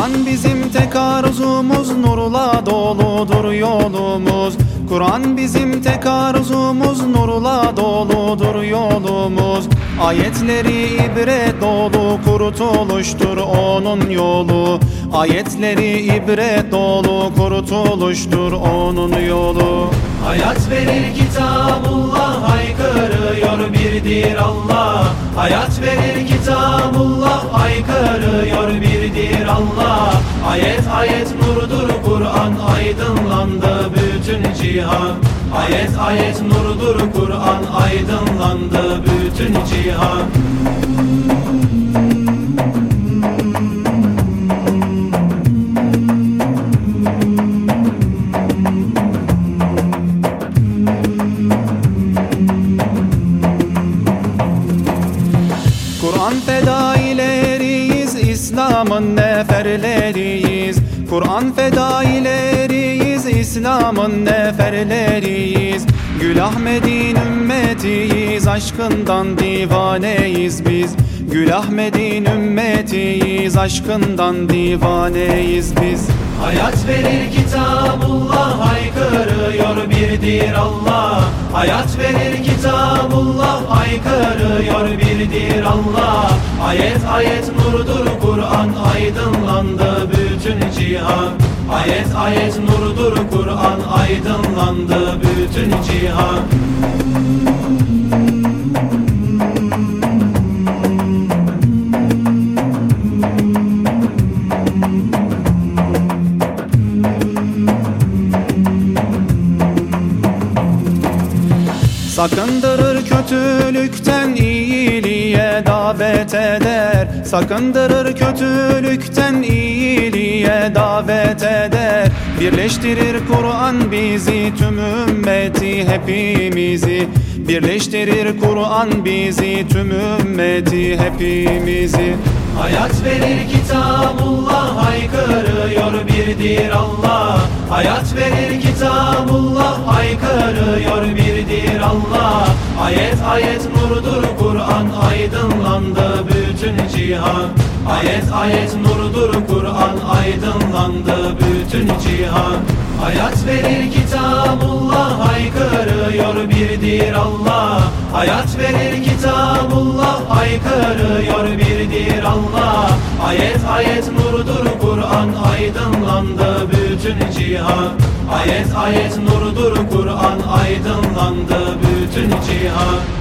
Kur'an bizim tek arzumuz Nurla doludur yolumuz. Kur'an bizim tek arzumuz Nurla doludur yolumuz. Ayetleri ibret dolu kurtuluştur onun yolu. Ayetleri ibret dolu kurtuluştur onun yolu. Hayat verir kitabullah haykırıyor birdir Allah. Hayat verir kitabullah haykırıyor birdir Allah Ayet ayet nurdur Kur'an aydınlandı bütün cihan. Ayet ayet nurdur Kur'an aydınlandı bütün cihan. Kur'an fedaileriyiz, İslam'ın neferleriyiz. Kur'an fedaileriyiz, İslam'ın neferleriyiz. Gül Ahmet'in ümmetiyiz, aşkından divaneyiz biz. Gül Ahmet'in ümmetiyiz, aşkından divaneyiz biz. Hayat verir kitabullah haykırıyor birdir Allah. Hayat verir kitabullah haykırıyor birdir Allah Ayet ayet nurdur Kur'an aydınlandı bütün cihan. Ayet ayet nurdur Kur'an aydınlandı bütün cihan. Sakındırır kötülükten davet eder. Sakındırır kötülükten iyiliğe davet eder. Birleştirir Kur'an bizi tüm ümmeti hepimizi. Birleştirir Kur'an bizi tüm ümmeti hepimizi. Hayat verir kitabullah haykırıyor birdir Allah. Hayat verir kitabullah haykırıyor birdir Allah Ayet ayet nurdur Kur'an aydınlandı bütün cihan. Ayet ayet nurdur Kur'an aydınlandı bütün cihan. Hayat verir kitabullah haykırıyor birdir Allah. Hayat verir kitabullah haykırıyor birdir Allah. Ayet ayet nurdur Kur'an aydınlandı bütün cihan Ayet ayet nurdur Kur'an aydınlandı bütün cihan